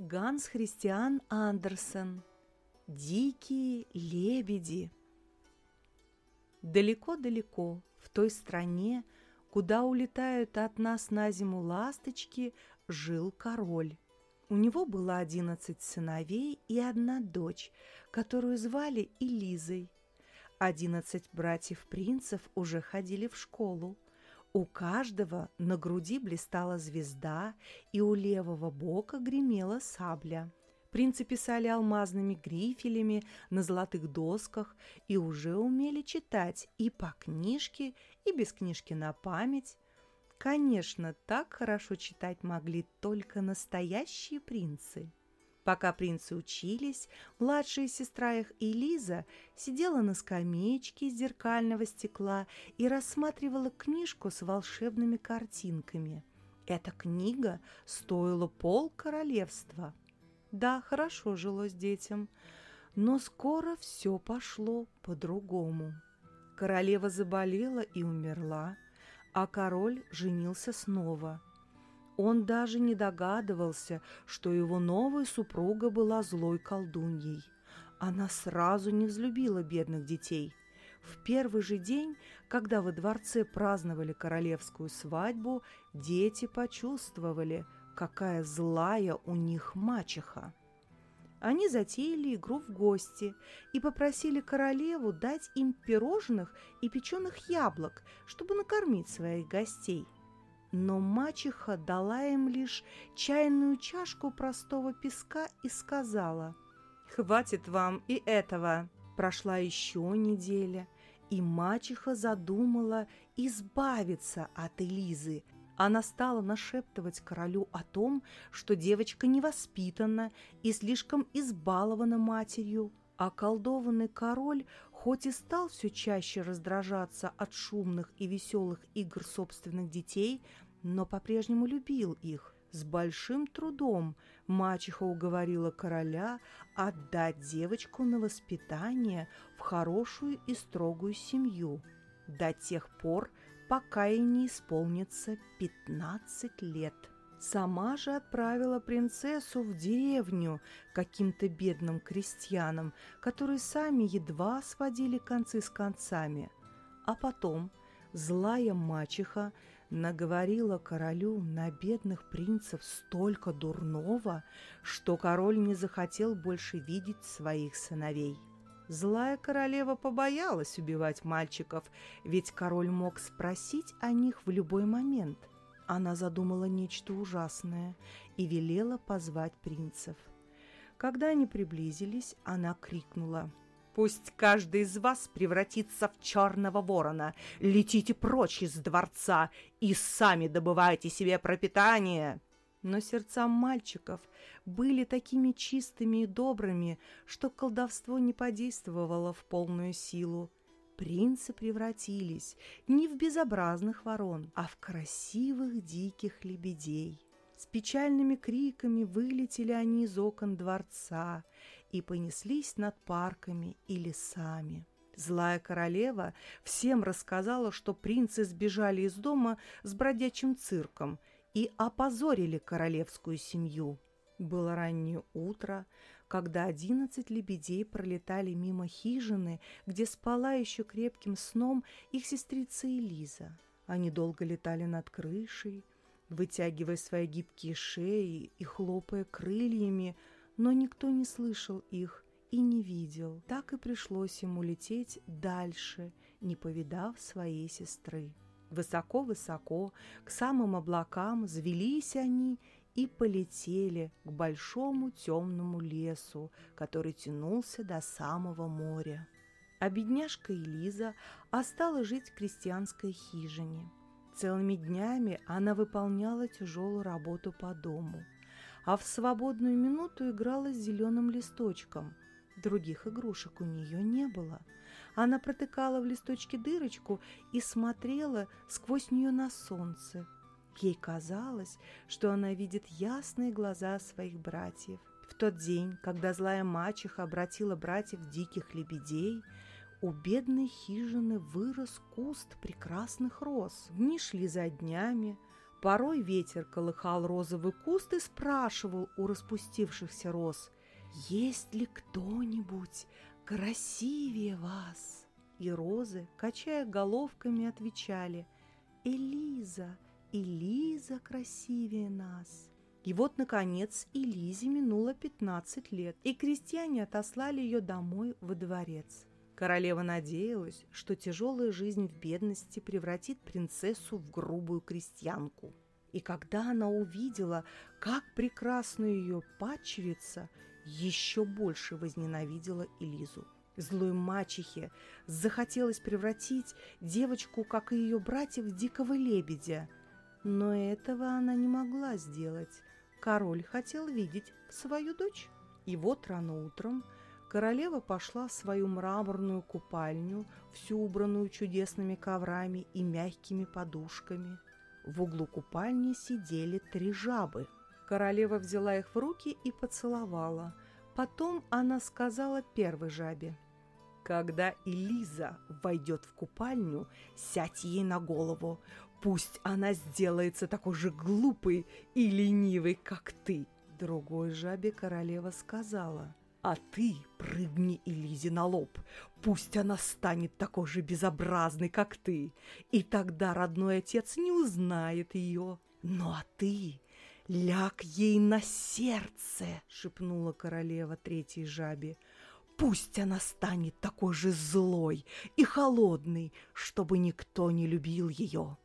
Ганс Христиан Андерсен «Дикие лебеди» Далеко-далеко, в той стране, куда улетают от нас на зиму ласточки, жил король. У него было одиннадцать сыновей и одна дочь, которую звали Элизой. Одиннадцать братьев-принцев уже ходили в школу. У каждого на груди блистала звезда, и у левого бока гремела сабля. Принцы писали алмазными грифелями на золотых досках и уже умели читать и по книжке, и без книжки на память. Конечно, так хорошо читать могли только настоящие принцы. Пока принцы учились, младшая сестра их Элиза сидела на скамеечке из зеркального стекла и рассматривала книжку с волшебными картинками. Эта книга стоила пол королевства. Да, хорошо жилось детям, но скоро все пошло по-другому. Королева заболела и умерла, а король женился снова – он даже не догадывался, что его новая супруга была злой колдуньей. Она сразу не взлюбила бедных детей. В первый же день, когда во дворце праздновали королевскую свадьбу, дети почувствовали, какая злая у них мачеха. Они затеяли игру в гости и попросили королеву дать им пирожных и печеных яблок, чтобы накормить своих гостей – но мачеха дала им лишь чайную чашку простого песка и сказала «Хватит вам и этого». Прошла еще неделя, и мачеха задумала избавиться от Элизы. Она стала нашептывать королю о том, что девочка невоспитана и слишком избалована матерью, Околдованный король, хоть и стал все чаще раздражаться от шумных и веселых игр собственных детей, но по-прежнему любил их. С большим трудом мачеха уговорила короля отдать девочку на воспитание в хорошую и строгую семью до тех пор, пока ей не исполнится 15 лет. Сама же отправила принцессу в деревню каким-то бедным крестьянам, которые сами едва сводили концы с концами. А потом злая мачеха наговорила королю на бедных принцев столько дурного, что король не захотел больше видеть своих сыновей. Злая королева побоялась убивать мальчиков, ведь король мог спросить о них в любой момент – она задумала нечто ужасное и велела позвать принцев. Когда они приблизились, она крикнула «Пусть каждый из вас превратится в черного ворона! Летите прочь из дворца и сами добывайте себе пропитание!» Но сердца мальчиков были такими чистыми и добрыми, что колдовство не подействовало в полную силу принцы превратились не в безобразных ворон, а в красивых диких лебедей. С печальными криками вылетели они из окон дворца и понеслись над парками и лесами. Злая королева всем рассказала, что принцы сбежали из дома с бродячим цирком и опозорили королевскую семью. Было раннее утро, когда одиннадцать лебедей пролетали мимо хижины, где спала еще крепким сном их сестрица Элиза. Они долго летали над крышей, вытягивая свои гибкие шеи и хлопая крыльями, но никто не слышал их и не видел. Так и пришлось ему лететь дальше, не повидав своей сестры. Высоко-высоко, к самым облакам, взвелись они и полетели к большому темному лесу, который тянулся до самого моря. А бедняжка Элиза осталась жить в крестьянской хижине. Целыми днями она выполняла тяжелую работу по дому, а в свободную минуту играла с зеленым листочком. Других игрушек у нее не было. Она протыкала в листочке дырочку и смотрела сквозь нее на солнце – Ей казалось, что она видит ясные глаза своих братьев. В тот день, когда злая мачеха обратила братьев диких лебедей, у бедной хижины вырос куст прекрасных роз. Дни шли за днями, Порой ветер колыхал розовый куст и спрашивал у распустившихся роз, «Есть ли кто-нибудь красивее вас?» И розы, качая головками, отвечали, «Элиза, Элиза красивее нас». И вот, наконец, Элизе минуло 15 лет, и крестьяне отослали ее домой во дворец. Королева надеялась, что тяжелая жизнь в бедности превратит принцессу в грубую крестьянку. И когда она увидела, как прекрасна ее падчерица, еще больше возненавидела Элизу. Злой мачехе захотелось превратить девочку, как и ее братьев, в дикого лебедя. Но этого она не могла сделать. Король хотел видеть свою дочь. И вот рано утром – Королева пошла в свою мраморную купальню, всю убранную чудесными коврами и мягкими подушками. В углу купальни сидели три жабы. Королева взяла их в руки и поцеловала. Потом она сказала первой жабе, «Когда Элиза войдет в купальню, сядь ей на голову. Пусть она сделается такой же глупой и ленивой, как ты». Другой жабе королева сказала, а ты прыгни Элизе на лоб. Пусть она станет такой же безобразной, как ты. И тогда родной отец не узнает ее. Ну а ты ляг ей на сердце, шепнула королева третьей жабе. Пусть она станет такой же злой и холодной, чтобы никто не любил ее.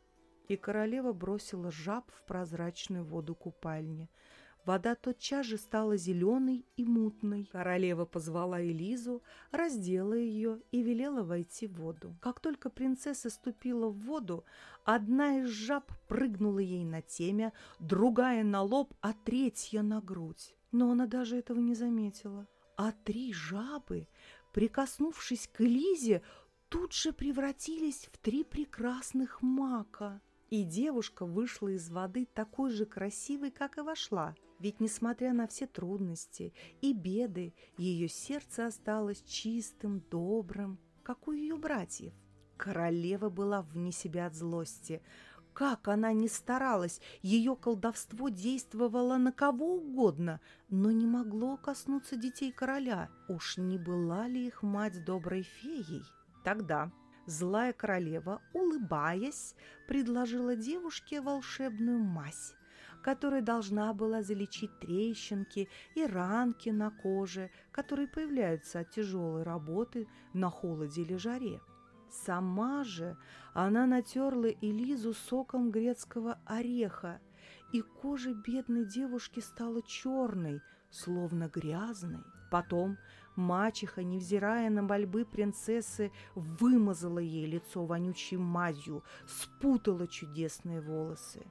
И королева бросила жаб в прозрачную воду купальни – Вода тотчас же стала зеленой и мутной. Королева позвала Элизу, раздела ее и велела войти в воду. Как только принцесса ступила в воду, одна из жаб прыгнула ей на темя, другая на лоб, а третья на грудь. Но она даже этого не заметила. А три жабы, прикоснувшись к Элизе, тут же превратились в три прекрасных мака. И девушка вышла из воды такой же красивой, как и вошла. Ведь, несмотря на все трудности и беды, ее сердце осталось чистым, добрым, как у ее братьев. Королева была вне себя от злости. Как она ни старалась, ее колдовство действовало на кого угодно, но не могло коснуться детей короля. Уж не была ли их мать доброй феей? Тогда злая королева, улыбаясь, предложила девушке волшебную мазь которая должна была залечить трещинки и ранки на коже, которые появляются от тяжелой работы на холоде или жаре. Сама же она натерла Элизу соком грецкого ореха, и кожа бедной девушки стала черной, словно грязной. Потом мачеха, невзирая на мольбы принцессы, вымазала ей лицо вонючей мазью, спутала чудесные волосы.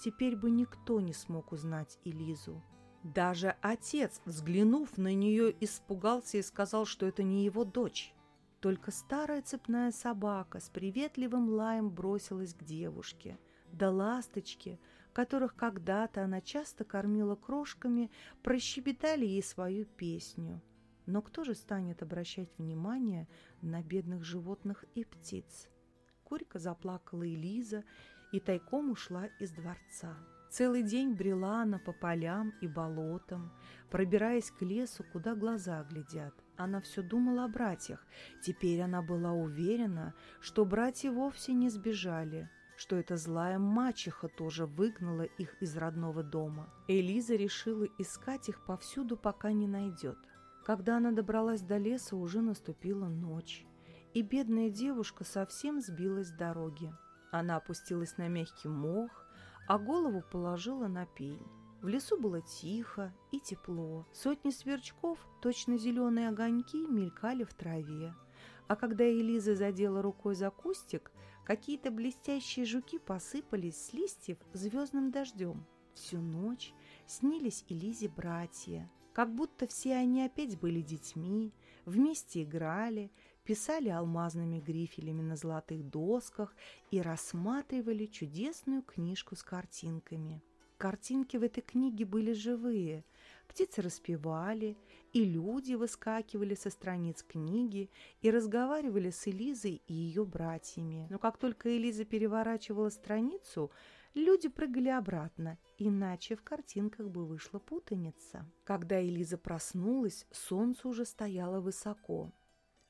Теперь бы никто не смог узнать Элизу. Даже отец, взглянув на нее, испугался и сказал, что это не его дочь. Только старая цепная собака с приветливым лаем бросилась к девушке. Да ласточки, которых когда-то она часто кормила крошками, прощебетали ей свою песню. Но кто же станет обращать внимание на бедных животных и птиц? Горько заплакала Элиза и тайком ушла из дворца. Целый день брела она по полям и болотам, пробираясь к лесу, куда глаза глядят. Она все думала о братьях. Теперь она была уверена, что братья вовсе не сбежали, что эта злая мачеха тоже выгнала их из родного дома. Элиза решила искать их повсюду, пока не найдет. Когда она добралась до леса, уже наступила ночь, и бедная девушка совсем сбилась с дороги. Она опустилась на мягкий мох, а голову положила на пень. В лесу было тихо и тепло. Сотни сверчков, точно зеленые огоньки, мелькали в траве. А когда Элиза задела рукой за кустик, какие-то блестящие жуки посыпались с листьев звездным дождем. Всю ночь снились Элизе братья, как будто все они опять были детьми, вместе играли, писали алмазными грифелями на золотых досках и рассматривали чудесную книжку с картинками. картинки в этой книге были живые. Птицы распевали, и люди выскакивали со страниц книги и разговаривали с Элизой и ее братьями. Но как только Элиза переворачивала страницу, люди прыгали обратно, иначе в картинках бы вышла путаница. Когда Элиза проснулась, солнце уже стояло высоко.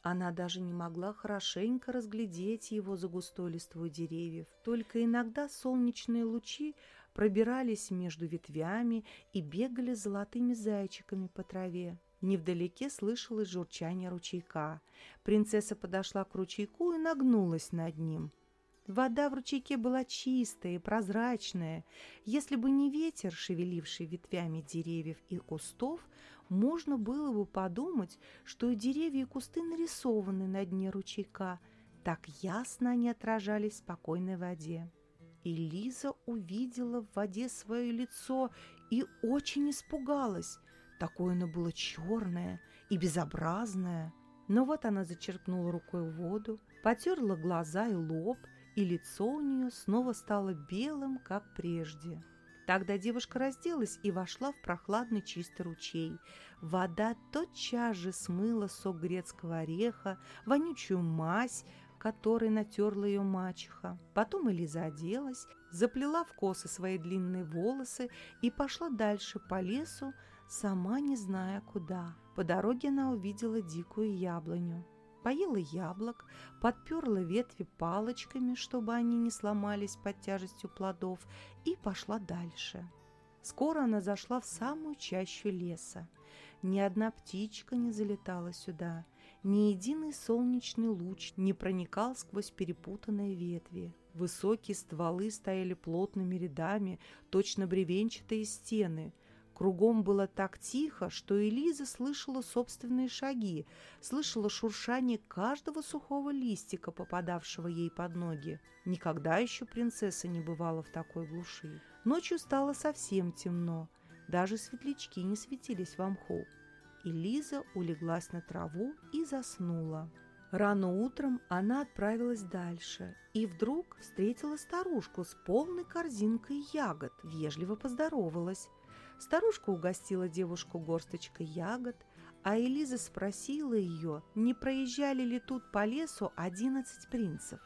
Она даже не могла хорошенько разглядеть его за густой листвой деревьев. Только иногда солнечные лучи пробирались между ветвями и бегали золотыми зайчиками по траве. Невдалеке слышалось журчание ручейка. Принцесса подошла к ручейку и нагнулась над ним. Вода в ручейке была чистая и прозрачная. Если бы не ветер, шевеливший ветвями деревьев и кустов, можно было бы подумать, что и деревья и кусты нарисованы на дне ручейка. Так ясно они отражались в спокойной воде. И Лиза увидела в воде свое лицо и очень испугалась. Такое оно было черное и безобразное. Но вот она зачерпнула рукой воду, потерла глаза и лоб, и лицо у нее снова стало белым, как прежде. Тогда девушка разделась и вошла в прохладный чистый ручей. Вода тотчас же смыла сок грецкого ореха, вонючую мазь, которой натерла ее мачеха. Потом Элиза оделась, заплела в косы свои длинные волосы и пошла дальше по лесу, сама не зная куда. По дороге она увидела дикую яблоню поела яблок, подперла ветви палочками, чтобы они не сломались под тяжестью плодов, и пошла дальше. Скоро она зашла в самую чащу леса. Ни одна птичка не залетала сюда, ни единый солнечный луч не проникал сквозь перепутанные ветви. Высокие стволы стояли плотными рядами, точно бревенчатые стены – Кругом было так тихо, что Элиза слышала собственные шаги, слышала шуршание каждого сухого листика, попадавшего ей под ноги. Никогда еще принцесса не бывала в такой глуши. Ночью стало совсем темно, даже светлячки не светились в мху. Элиза улеглась на траву и заснула. Рано утром она отправилась дальше и вдруг встретила старушку с полной корзинкой ягод, вежливо поздоровалась. Старушка угостила девушку горсточкой ягод, а Элиза спросила ее, не проезжали ли тут по лесу одиннадцать принцев.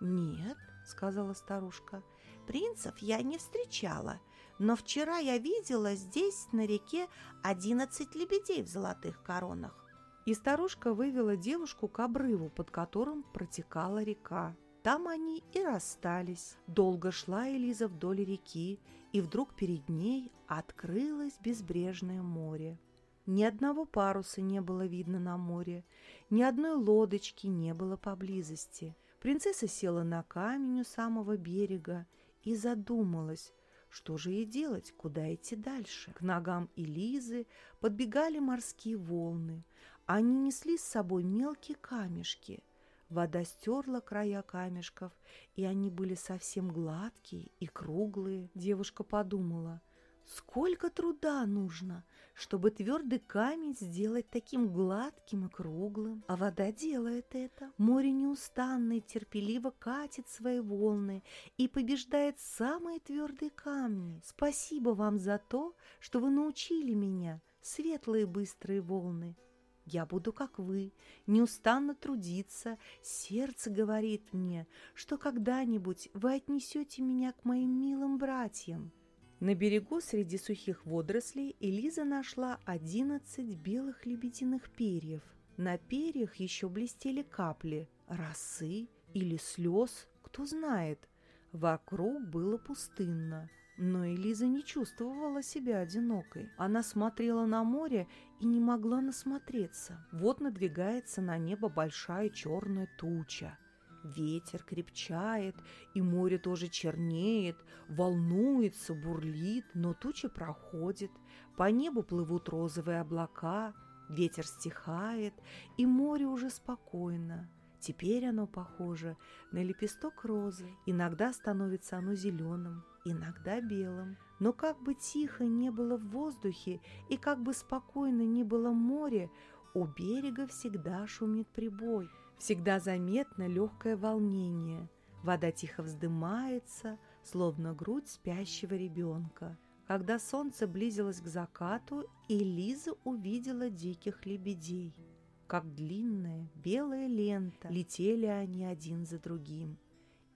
«Нет», — сказала старушка, — «принцев я не встречала, но вчера я видела здесь на реке одиннадцать лебедей в золотых коронах». И старушка вывела девушку к обрыву, под которым протекала река. Там они и расстались. Долго шла Элиза вдоль реки, и вдруг перед ней открылось безбрежное море. Ни одного паруса не было видно на море, ни одной лодочки не было поблизости. Принцесса села на камень у самого берега и задумалась, что же ей делать, куда идти дальше. К ногам Элизы подбегали морские волны. Они несли с собой мелкие камешки – Вода стерла края камешков, и они были совсем гладкие и круглые. Девушка подумала, сколько труда нужно, чтобы твердый камень сделать таким гладким и круглым. А вода делает это. Море неустанно и терпеливо катит свои волны и побеждает самые твердые камни. Спасибо вам за то, что вы научили меня, светлые быстрые волны. Я буду, как вы, неустанно трудиться. Сердце говорит мне, что когда-нибудь вы отнесете меня к моим милым братьям. На берегу среди сухих водорослей Элиза нашла одиннадцать белых лебединых перьев. На перьях еще блестели капли, росы или слез, кто знает. Вокруг было пустынно. Но Элиза не чувствовала себя одинокой. Она смотрела на море и не могла насмотреться. Вот надвигается на небо большая черная туча. Ветер крепчает, и море тоже чернеет, волнуется, бурлит, но туча проходит. По небу плывут розовые облака, ветер стихает, и море уже спокойно. Теперь оно похоже на лепесток розы. Иногда становится оно зеленым, иногда белым. Но как бы тихо не было в воздухе и как бы спокойно не было море, у берега всегда шумит прибой, всегда заметно легкое волнение. Вода тихо вздымается, словно грудь спящего ребенка. Когда солнце близилось к закату, Элиза увидела диких лебедей. Как длинная белая лента летели они один за другим.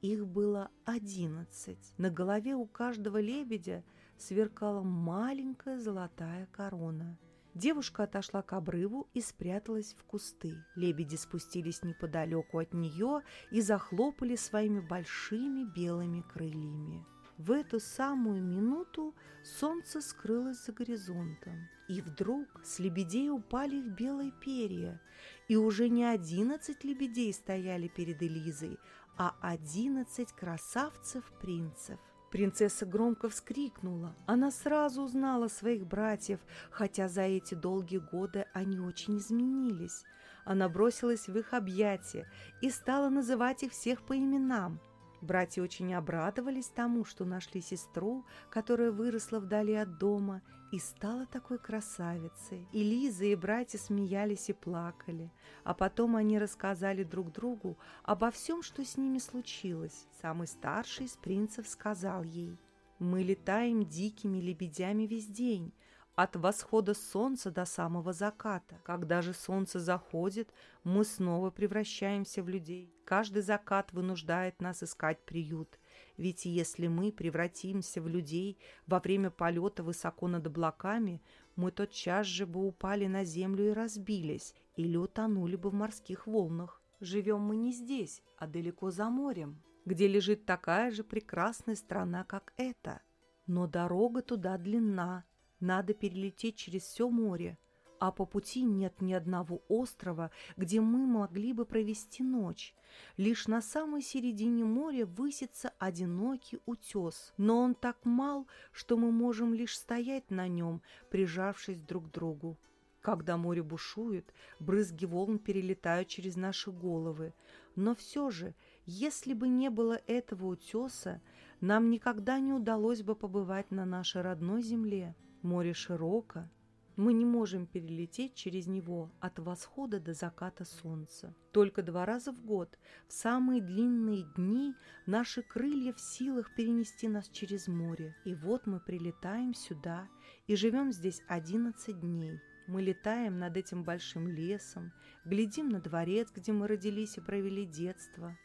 Их было одиннадцать. На голове у каждого лебедя сверкала маленькая золотая корона. Девушка отошла к обрыву и спряталась в кусты. Лебеди спустились неподалеку от нее и захлопали своими большими белыми крыльями. В эту самую минуту солнце скрылось за горизонтом, и вдруг с лебедей упали их белые перья, и уже не одиннадцать лебедей стояли перед Элизой, а одиннадцать красавцев-принцев. Принцесса громко вскрикнула. Она сразу узнала своих братьев, хотя за эти долгие годы они очень изменились. Она бросилась в их объятия и стала называть их всех по именам. Братья очень обрадовались тому, что нашли сестру, которая выросла вдали от дома и стала такой красавицей. И Лиза, и братья смеялись и плакали. А потом они рассказали друг другу обо всем, что с ними случилось. Самый старший из принцев сказал ей, «Мы летаем дикими лебедями весь день, от восхода солнца до самого заката. Когда же солнце заходит, мы снова превращаемся в людей. Каждый закат вынуждает нас искать приют. Ведь если мы превратимся в людей во время полета высоко над облаками, мы тотчас же бы упали на землю и разбились, или утонули бы в морских волнах. Живем мы не здесь, а далеко за морем, где лежит такая же прекрасная страна, как эта. Но дорога туда длинна, надо перелететь через все море, а по пути нет ни одного острова, где мы могли бы провести ночь. Лишь на самой середине моря высится одинокий утес, но он так мал, что мы можем лишь стоять на нем, прижавшись друг к другу. Когда море бушует, брызги волн перелетают через наши головы. Но все же, если бы не было этого утеса, нам никогда не удалось бы побывать на нашей родной земле. Море широко, мы не можем перелететь через него от восхода до заката солнца. Только два раза в год, в самые длинные дни, наши крылья в силах перенести нас через море. И вот мы прилетаем сюда и живем здесь 11 дней. Мы летаем над этим большим лесом, глядим на дворец, где мы родились и провели детство.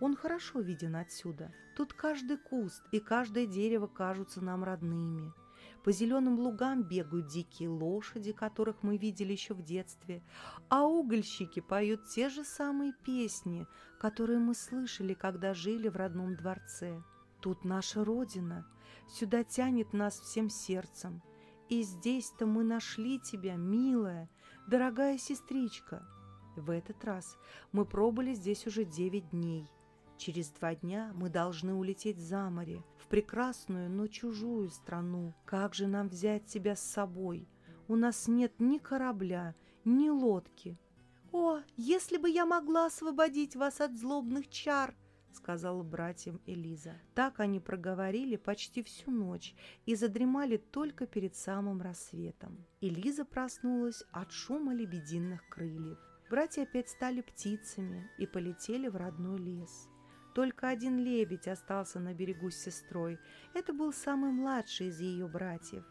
Он хорошо виден отсюда. Тут каждый куст и каждое дерево кажутся нам родными. По зеленым лугам бегают дикие лошади, которых мы видели еще в детстве, а угольщики поют те же самые песни, которые мы слышали, когда жили в родном дворце. Тут наша родина, сюда тянет нас всем сердцем. И здесь-то мы нашли тебя, милая, дорогая сестричка. В этот раз мы пробыли здесь уже девять дней – Через два дня мы должны улететь за море, прекрасную, но чужую страну. Как же нам взять тебя с собой? У нас нет ни корабля, ни лодки. «О, если бы я могла освободить вас от злобных чар!» — сказала братьям Элиза. Так они проговорили почти всю ночь и задремали только перед самым рассветом. Элиза проснулась от шума лебединых крыльев. Братья опять стали птицами и полетели в родной лес. Только один лебедь остался на берегу с сестрой. Это был самый младший из ее братьев.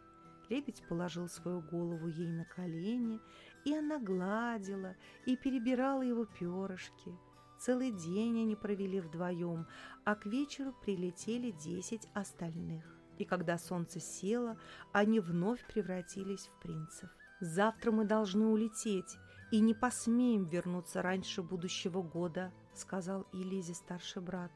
Лебедь положил свою голову ей на колени, и она гладила и перебирала его перышки. Целый день они провели вдвоем, а к вечеру прилетели десять остальных. И когда солнце село, они вновь превратились в принцев. «Завтра мы должны улететь и не посмеем вернуться раньше будущего года», — сказал Илизе старший брат.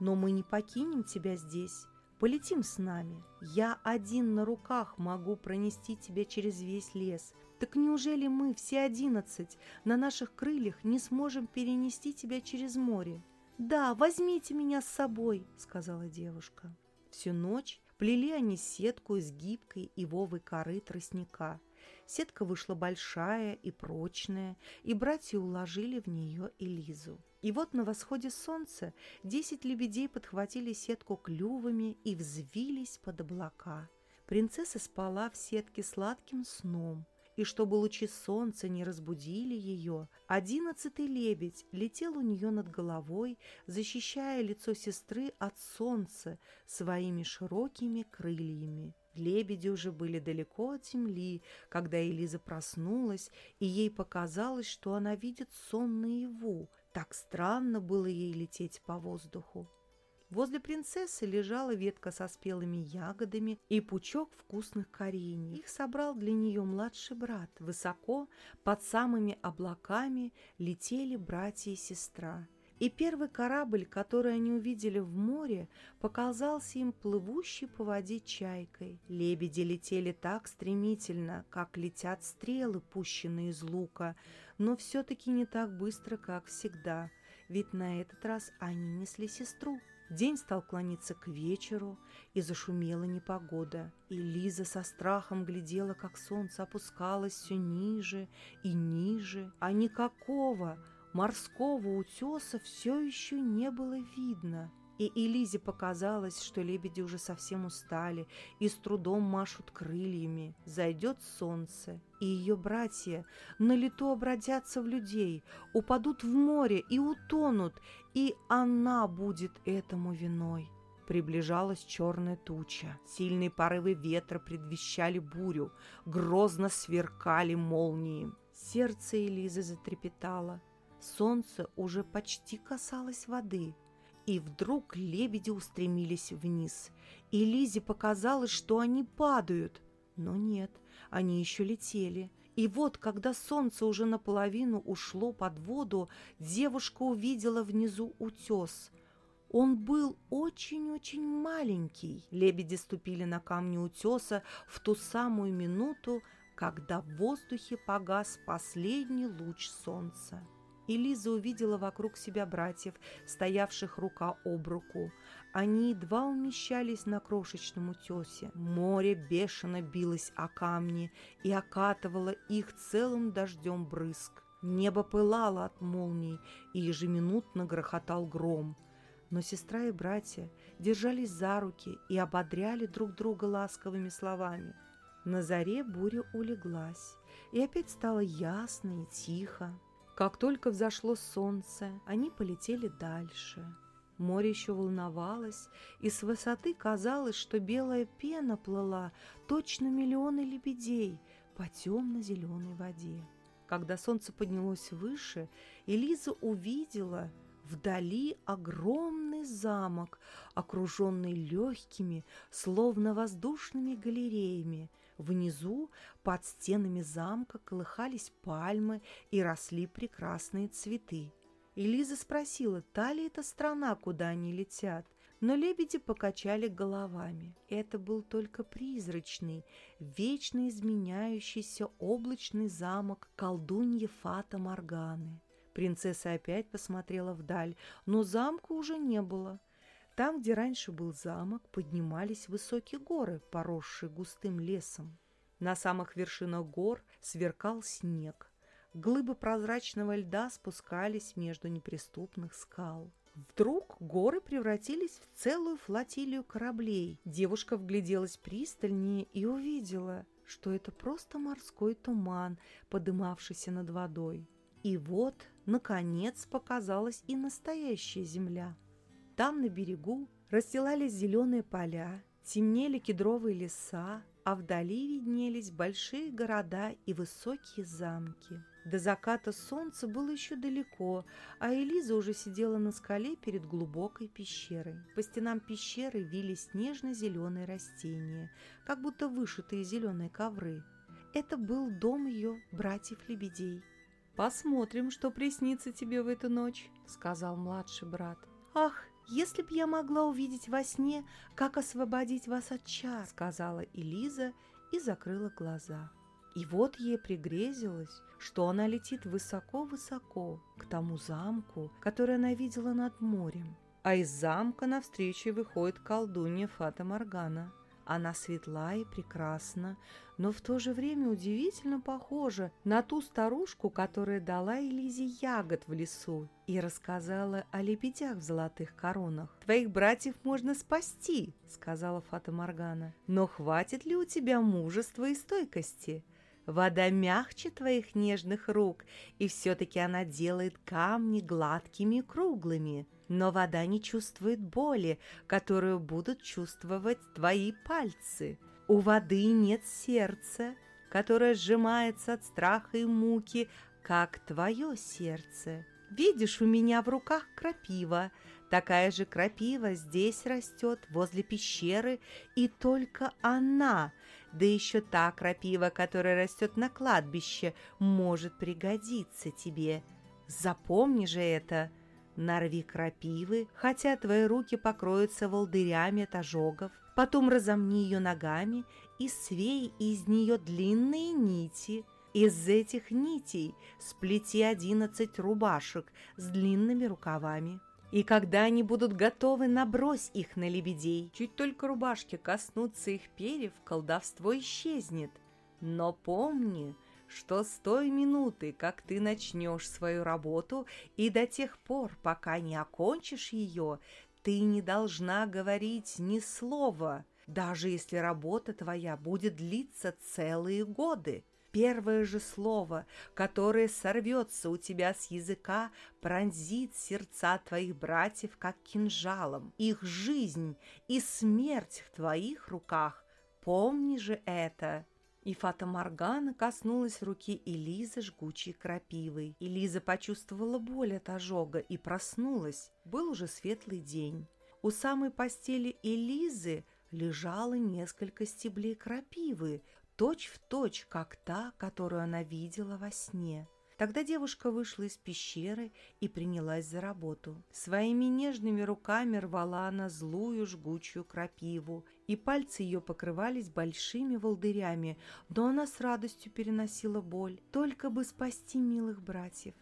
«Но мы не покинем тебя здесь. Полетим с нами. Я один на руках могу пронести тебя через весь лес. Так неужели мы, все одиннадцать, на наших крыльях не сможем перенести тебя через море?» «Да, возьмите меня с собой», — сказала девушка. Всю ночь плели они сетку из гибкой ивовой коры тростника. Сетка вышла большая и прочная, и братья уложили в нее Элизу. И вот на восходе солнца десять лебедей подхватили сетку клювами и взвились под облака. Принцесса спала в сетке сладким сном, и чтобы лучи солнца не разбудили ее, одиннадцатый лебедь летел у нее над головой, защищая лицо сестры от солнца своими широкими крыльями. Лебеди уже были далеко от земли, когда Элиза проснулась, и ей показалось, что она видит сон наяву. Так странно было ей лететь по воздуху. Возле принцессы лежала ветка со спелыми ягодами и пучок вкусных корений. Их собрал для нее младший брат. Высоко, под самыми облаками, летели братья и сестра. И первый корабль, который они увидели в море, показался им плывущей по воде чайкой. Лебеди летели так стремительно, как летят стрелы, пущенные из лука, но все-таки не так быстро, как всегда, ведь на этот раз они несли сестру. День стал клониться к вечеру, и зашумела непогода. И Лиза со страхом глядела, как солнце опускалось все ниже и ниже, а никакого морского утеса все еще не было видно. И Элизе показалось, что лебеди уже совсем устали и с трудом машут крыльями. Зайдет солнце, и ее братья на лету обратятся в людей, упадут в море и утонут, и она будет этому виной. Приближалась черная туча. Сильные порывы ветра предвещали бурю. Грозно сверкали молнии. Сердце Элизы затрепетало. Солнце уже почти касалось воды. И вдруг лебеди устремились вниз. И Лизе показалось, что они падают. Но нет, они еще летели. И вот, когда солнце уже наполовину ушло под воду, девушка увидела внизу утес. Он был очень-очень маленький. Лебеди ступили на камни утеса в ту самую минуту, когда в воздухе погас последний луч солнца и Лиза увидела вокруг себя братьев, стоявших рука об руку. Они едва умещались на крошечном утесе. Море бешено билось о камни и окатывало их целым дождем брызг. Небо пылало от молний, и ежеминутно грохотал гром. Но сестра и братья держались за руки и ободряли друг друга ласковыми словами. На заре буря улеглась, и опять стало ясно и тихо. Как только взошло солнце, они полетели дальше. Море еще волновалось, и с высоты казалось, что белая пена плыла точно миллионы лебедей по темно-зеленой воде. Когда солнце поднялось выше, Элиза увидела вдали огромный замок, окруженный легкими, словно воздушными галереями – Внизу, под стенами замка, колыхались пальмы и росли прекрасные цветы. Элиза спросила, та ли это страна, куда они летят, но лебеди покачали головами. Это был только призрачный, вечно изменяющийся облачный замок колдуньи Фата Морганы. Принцесса опять посмотрела вдаль, но замка уже не было. Там, где раньше был замок, поднимались высокие горы, поросшие густым лесом. На самых вершинах гор сверкал снег. Глыбы прозрачного льда спускались между неприступных скал. Вдруг горы превратились в целую флотилию кораблей. Девушка вгляделась пристальнее и увидела, что это просто морской туман, подымавшийся над водой. И вот, наконец, показалась и настоящая земля – там на берегу расстилались зеленые поля, темнели кедровые леса, а вдали виднелись большие города и высокие замки. До заката солнца было еще далеко, а Элиза уже сидела на скале перед глубокой пещерой. По стенам пещеры вились нежно-зеленые растения, как будто вышитые зеленые ковры. Это был дом ее братьев-лебедей. «Посмотрим, что приснится тебе в эту ночь», — сказал младший брат. «Ах, «Если б я могла увидеть во сне, как освободить вас от чар», — сказала Элиза и закрыла глаза. И вот ей пригрезилось, что она летит высоко-высоко к тому замку, который она видела над морем. А из замка навстречу выходит колдунья Фата Моргана — она светла и прекрасна, но в то же время удивительно похожа на ту старушку, которая дала Элизе ягод в лесу и рассказала о лебедях в золотых коронах. «Твоих братьев можно спасти», — сказала Фата Моргана. «Но хватит ли у тебя мужества и стойкости? Вода мягче твоих нежных рук, и все-таки она делает камни гладкими и круглыми. Но вода не чувствует боли, которую будут чувствовать твои пальцы. У воды нет сердца, которое сжимается от страха и муки, как твое сердце. Видишь, у меня в руках крапива. Такая же крапива здесь растет, возле пещеры, и только она, да еще та крапива, которая растет на кладбище, может пригодиться тебе. Запомни же это. Нарви крапивы, хотя твои руки покроются волдырями от ожогов. Потом разомни ее ногами и свей из нее длинные нити – из этих нитей сплети одиннадцать рубашек с длинными рукавами. И когда они будут готовы, набрось их на лебедей. Чуть только рубашки коснутся их перьев, колдовство исчезнет. Но помни, что с той минуты, как ты начнешь свою работу, и до тех пор, пока не окончишь ее, ты не должна говорить ни слова, даже если работа твоя будет длиться целые годы. Первое же слово, которое сорвется у тебя с языка, пронзит сердца твоих братьев, как кинжалом. Их жизнь и смерть в твоих руках. Помни же это. И Фата Моргана коснулась руки Элизы жгучей крапивой. Элиза почувствовала боль от ожога и проснулась. Был уже светлый день. У самой постели Элизы лежало несколько стеблей крапивы, точь в точь, как та, которую она видела во сне. Тогда девушка вышла из пещеры и принялась за работу. Своими нежными руками рвала она злую жгучую крапиву, и пальцы ее покрывались большими волдырями, но она с радостью переносила боль, только бы спасти милых братьев.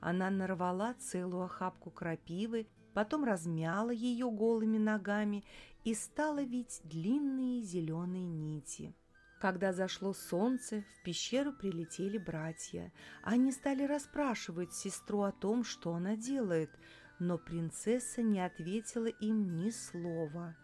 Она нарвала целую охапку крапивы, потом размяла ее голыми ногами и стала вить длинные зеленые нити. Когда зашло солнце, в пещеру прилетели братья. Они стали расспрашивать сестру о том, что она делает, но принцесса не ответила им ни слова.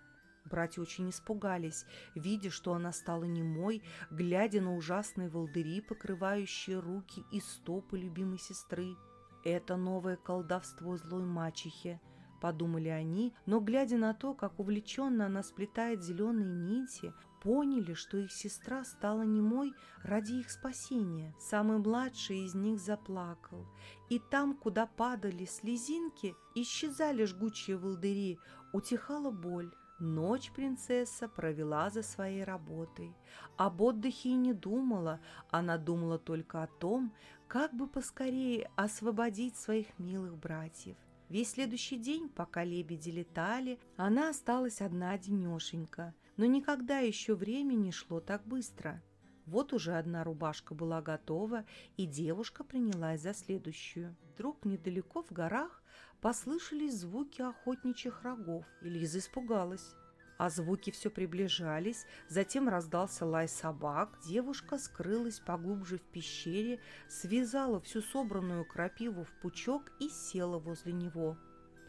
Братья очень испугались, видя, что она стала немой, глядя на ужасные волдыри, покрывающие руки и стопы любимой сестры. Это новое колдовство злой мачехи –— подумали они, но, глядя на то, как увлеченно она сплетает зеленые нити, поняли, что их сестра стала немой ради их спасения. Самый младший из них заплакал, и там, куда падали слезинки, исчезали жгучие волдыри, утихала боль. Ночь принцесса провела за своей работой. Об отдыхе и не думала, она думала только о том, как бы поскорее освободить своих милых братьев. Весь следующий день, пока лебеди летали, она осталась одна денешенька – но никогда еще время не шло так быстро. Вот уже одна рубашка была готова, и девушка принялась за следующую. Вдруг недалеко в горах послышались звуки охотничьих рогов, и Лиза испугалась. А звуки все приближались, затем раздался лай собак. Девушка скрылась поглубже в пещере, связала всю собранную крапиву в пучок и села возле него.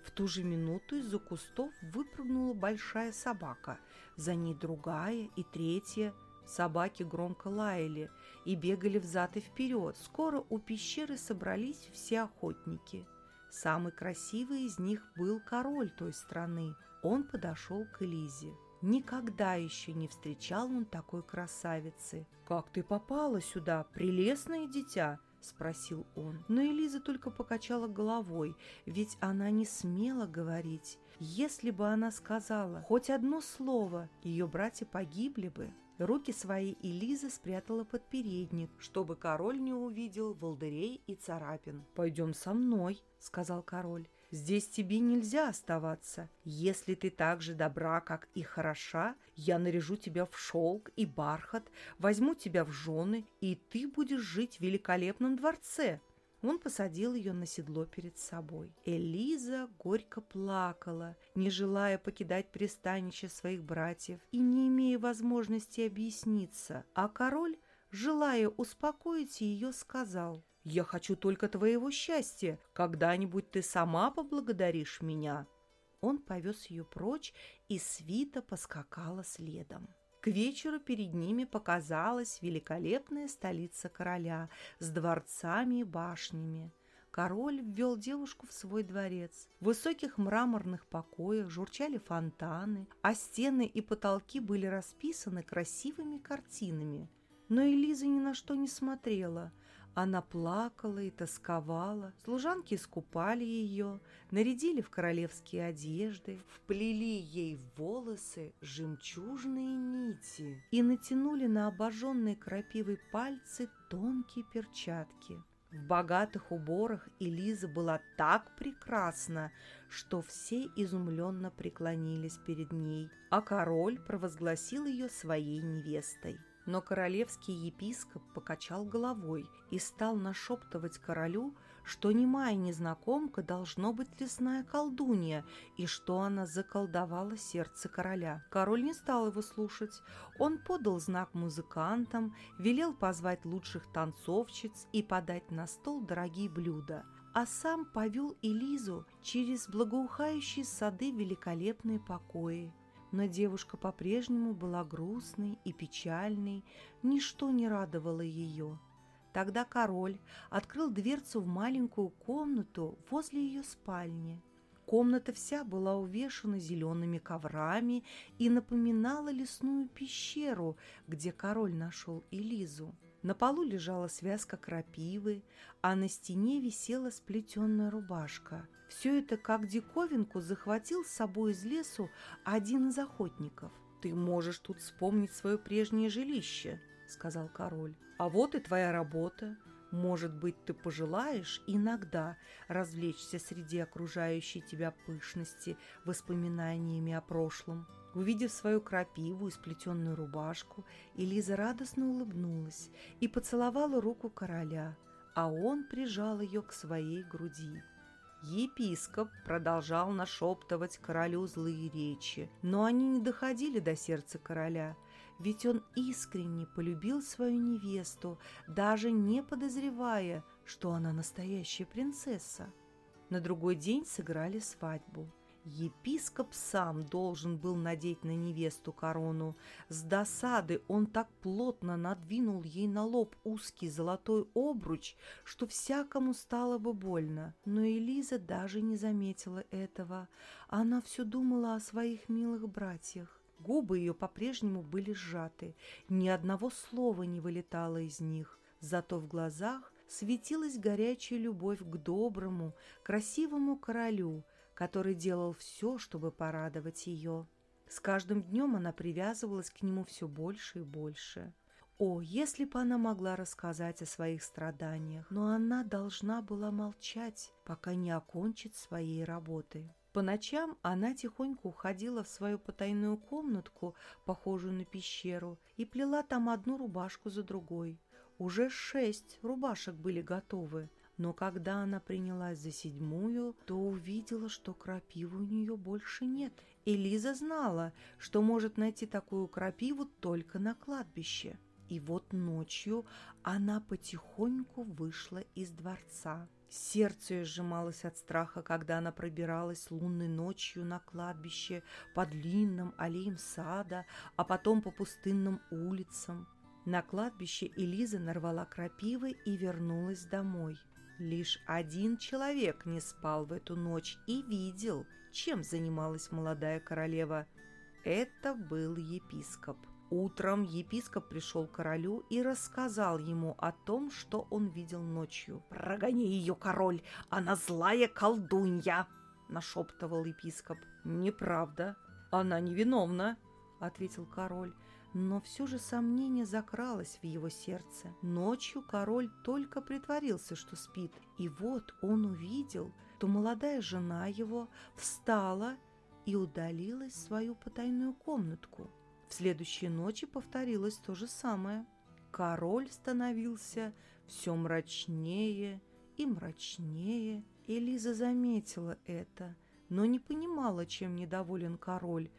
В ту же минуту из-за кустов выпрыгнула большая собака, за ней другая и третья. Собаки громко лаяли и бегали взад и вперед. Скоро у пещеры собрались все охотники. Самый красивый из них был король той страны. Он подошел к Элизе. Никогда еще не встречал он такой красавицы. «Как ты попала сюда, прелестное дитя?» – спросил он. Но Элиза только покачала головой, ведь она не смела говорить. Если бы она сказала хоть одно слово, ее братья погибли бы. Руки свои Элиза спрятала под передник, чтобы король не увидел волдырей и царапин. «Пойдем со мной», — сказал король. Здесь тебе нельзя оставаться. Если ты так же добра, как и хороша, я наряжу тебя в шелк и бархат, возьму тебя в жены, и ты будешь жить в великолепном дворце». Он посадил ее на седло перед собой. Элиза горько плакала, не желая покидать пристанище своих братьев и не имея возможности объясниться, а король, желая успокоить ее, сказал – я хочу только твоего счастья. Когда-нибудь ты сама поблагодаришь меня». Он повез ее прочь, и свита поскакала следом. К вечеру перед ними показалась великолепная столица короля с дворцами и башнями. Король ввел девушку в свой дворец. В высоких мраморных покоях журчали фонтаны, а стены и потолки были расписаны красивыми картинами. Но Элиза ни на что не смотрела. Она плакала и тосковала. Служанки искупали ее, нарядили в королевские одежды, вплели ей в волосы жемчужные нити и натянули на обожженные крапивой пальцы тонкие перчатки. В богатых уборах Элиза была так прекрасна, что все изумленно преклонились перед ней, а король провозгласил ее своей невестой. Но королевский епископ покачал головой и стал нашептывать королю, что немая незнакомка должно быть лесная колдунья, и что она заколдовала сердце короля. Король не стал его слушать. Он подал знак музыкантам, велел позвать лучших танцовщиц и подать на стол дорогие блюда – а сам повел Элизу через благоухающие сады великолепные покои. Но девушка по-прежнему была грустной и печальной, ничто не радовало ее. Тогда король открыл дверцу в маленькую комнату возле ее спальни. Комната вся была увешана зелеными коврами и напоминала лесную пещеру, где король нашел Элизу. На полу лежала связка крапивы, а на стене висела сплетенная рубашка. Все это как диковинку захватил с собой из лесу один из охотников. «Ты можешь тут вспомнить свое прежнее жилище», — сказал король. А вот и твоя работа. Может быть, ты пожелаешь иногда развлечься среди окружающей тебя пышности воспоминаниями о прошлом. Увидев свою крапиву и сплетенную рубашку, Элиза радостно улыбнулась и поцеловала руку короля, а он прижал ее к своей груди. Епископ продолжал нашептывать королю злые речи, но они не доходили до сердца короля – ведь он искренне полюбил свою невесту, даже не подозревая, что она настоящая принцесса. На другой день сыграли свадьбу. Епископ сам должен был надеть на невесту корону. С досады он так плотно надвинул ей на лоб узкий золотой обруч, что всякому стало бы больно. Но Элиза даже не заметила этого. Она все думала о своих милых братьях. Губы ее по-прежнему были сжаты, ни одного слова не вылетало из них, зато в глазах светилась горячая любовь к доброму, красивому королю, который делал все, чтобы порадовать ее. С каждым днем она привязывалась к нему все больше и больше. О, если бы она могла рассказать о своих страданиях, но она должна была молчать, пока не окончит своей работы. По ночам она тихонько уходила в свою потайную комнатку, похожую на пещеру, и плела там одну рубашку за другой. Уже шесть рубашек были готовы, но когда она принялась за седьмую, то увидела, что крапивы у нее больше нет. Элиза знала, что может найти такую крапиву только на кладбище. И вот ночью она потихоньку вышла из дворца. Сердце ее сжималось от страха, когда она пробиралась лунной ночью на кладбище по длинным аллеям сада, а потом по пустынным улицам. На кладбище Элиза нарвала крапивы и вернулась домой. Лишь один человек не спал в эту ночь и видел, чем занималась молодая королева. Это был епископ. Утром епископ пришел к королю и рассказал ему о том, что он видел ночью. «Прогони ее, король! Она злая колдунья!» – нашептывал епископ. «Неправда, она невиновна», – ответил король. Но все же сомнение закралось в его сердце. Ночью король только притворился, что спит. И вот он увидел, что молодая жена его встала и удалилась в свою потайную комнатку. В следующей ночи повторилось то же самое. Король становился все мрачнее и мрачнее. Элиза заметила это, но не понимала, чем недоволен король,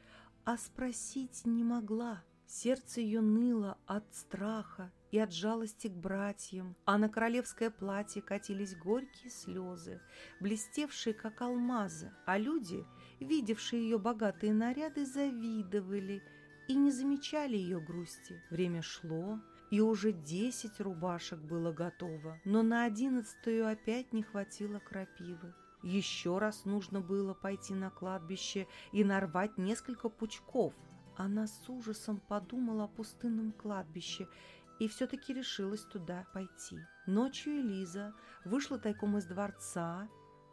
а спросить не могла. Сердце ее ныло от страха и от жалости к братьям, а на королевское платье катились горькие слезы, блестевшие, как алмазы, а люди, видевшие ее богатые наряды, завидовали – и не замечали ее грусти. Время шло, и уже десять рубашек было готово, но на одиннадцатую опять не хватило крапивы. Еще раз нужно было пойти на кладбище и нарвать несколько пучков. Она с ужасом подумала о пустынном кладбище и все-таки решилась туда пойти. Ночью Элиза вышла тайком из дворца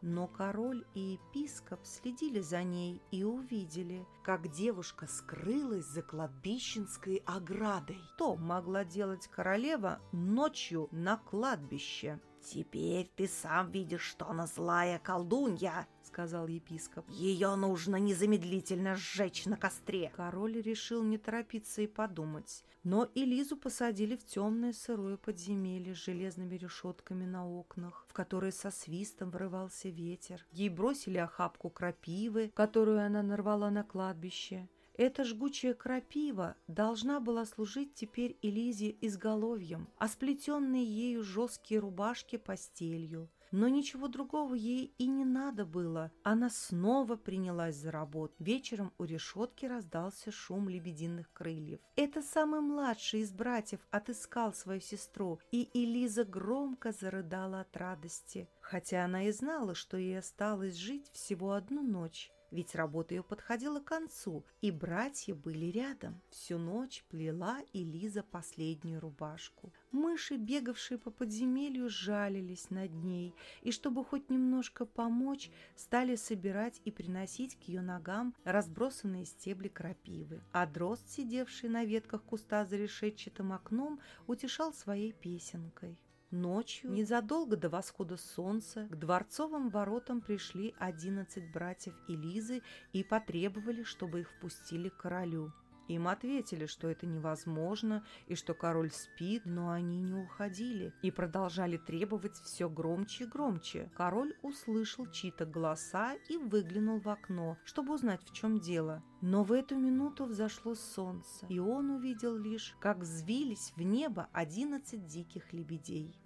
но король и епископ следили за ней и увидели, как девушка скрылась за кладбищенской оградой. То могла делать королева ночью на кладбище. «Теперь ты сам видишь, что она злая колдунья», — сказал епископ. «Ее нужно незамедлительно сжечь на костре». Король решил не торопиться и подумать. Но Элизу посадили в темное сырое подземелье с железными решетками на окнах, в которые со свистом врывался ветер. Ей бросили охапку крапивы, которую она нарвала на кладбище. Эта жгучая крапива должна была служить теперь Элизе изголовьем, а сплетенные ею жесткие рубашки постелью. Но ничего другого ей и не надо было. Она снова принялась за работу. Вечером у решетки раздался шум лебединых крыльев. Это самый младший из братьев отыскал свою сестру, и Элиза громко зарыдала от радости. Хотя она и знала, что ей осталось жить всего одну ночь ведь работа ее подходила к концу, и братья были рядом. Всю ночь плела Элиза последнюю рубашку. Мыши, бегавшие по подземелью, жалились над ней, и чтобы хоть немножко помочь, стали собирать и приносить к ее ногам разбросанные стебли крапивы. А дрозд, сидевший на ветках куста за решетчатым окном, утешал своей песенкой. Ночью, незадолго до восхода солнца, к дворцовым воротам пришли одиннадцать братьев Элизы и потребовали, чтобы их впустили к королю. Им ответили, что это невозможно и что король спит, но они не уходили и продолжали требовать все громче и громче. Король услышал чьи-то голоса и выглянул в окно, чтобы узнать, в чем дело. Но в эту минуту взошло солнце, и он увидел лишь, как взвились в небо одиннадцать диких лебедей.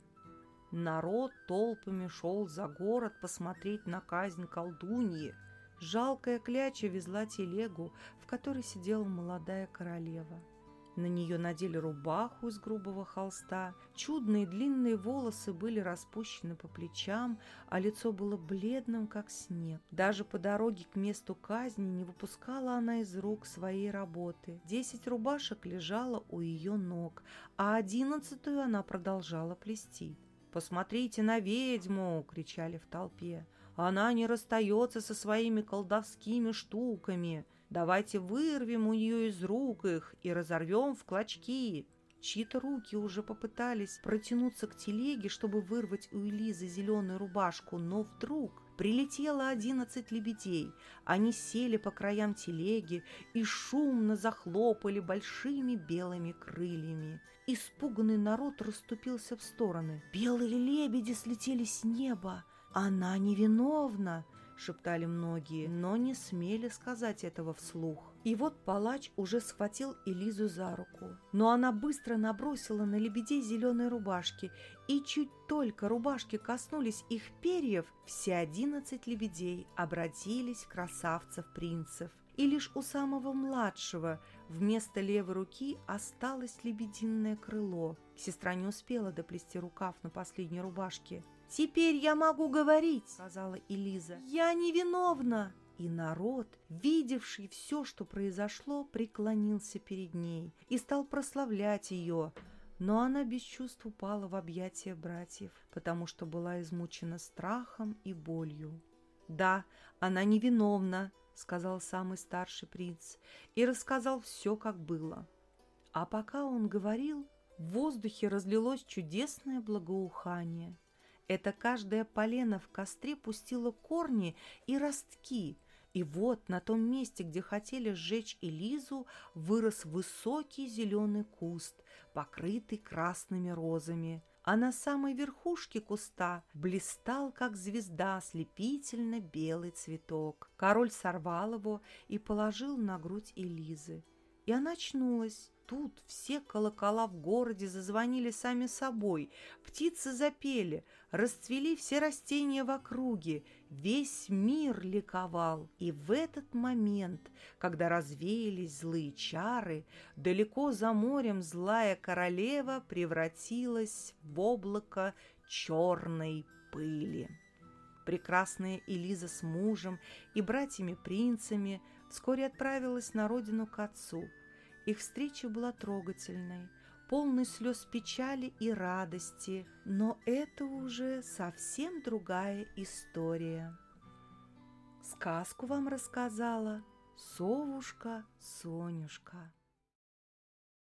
Народ толпами шел за город посмотреть на казнь колдуньи. Жалкая кляча везла телегу, в которой сидела молодая королева. На нее надели рубаху из грубого холста, чудные длинные волосы были распущены по плечам, а лицо было бледным, как снег. Даже по дороге к месту казни не выпускала она из рук своей работы. Десять рубашек лежало у ее ног, а одиннадцатую она продолжала плести. «Посмотрите на ведьму!» — кричали в толпе. «Она не расстается со своими колдовскими штуками. Давайте вырвем у нее из рук их и разорвем в клочки!» Чьи-то руки уже попытались протянуться к телеге, чтобы вырвать у Элизы зеленую рубашку, но вдруг прилетело одиннадцать лебедей. Они сели по краям телеги и шумно захлопали большими белыми крыльями. Испуганный народ расступился в стороны. Белые лебеди слетели с неба. Она невиновна, шептали многие, но не смели сказать этого вслух. И вот палач уже схватил Элизу за руку. Но она быстро набросила на лебедей зеленые рубашки, и чуть только рубашки коснулись их перьев, все одиннадцать лебедей обратились в красавцев-принцев. И лишь у самого младшего Вместо левой руки осталось лебединое крыло. Сестра не успела доплести рукав на последней рубашке. «Теперь я могу говорить», — сказала Элиза. «Я невиновна». И народ, видевший все, что произошло, преклонился перед ней и стал прославлять ее. Но она без чувств упала в объятия братьев, потому что была измучена страхом и болью. Да, она невиновна, сказал самый старший принц, и рассказал все, как было. А пока он говорил, в воздухе разлилось чудесное благоухание. Это каждое полено в костре пустило корни и ростки, и вот на том месте, где хотели сжечь Элизу, вырос высокий зеленый куст, покрытый красными розами а на самой верхушке куста блистал, как звезда, ослепительно белый цветок. Король сорвал его и положил на грудь Элизы. И она очнулась, тут все колокола в городе зазвонили сами собой, птицы запели, расцвели все растения в округе, весь мир ликовал. И в этот момент, когда развеялись злые чары, далеко за морем злая королева превратилась в облако черной пыли. Прекрасная Элиза с мужем и братьями-принцами вскоре отправилась на родину к отцу. Их встреча была трогательной, полной слез печали и радости, но это уже совсем другая история. Сказку вам рассказала совушка Сонюшка.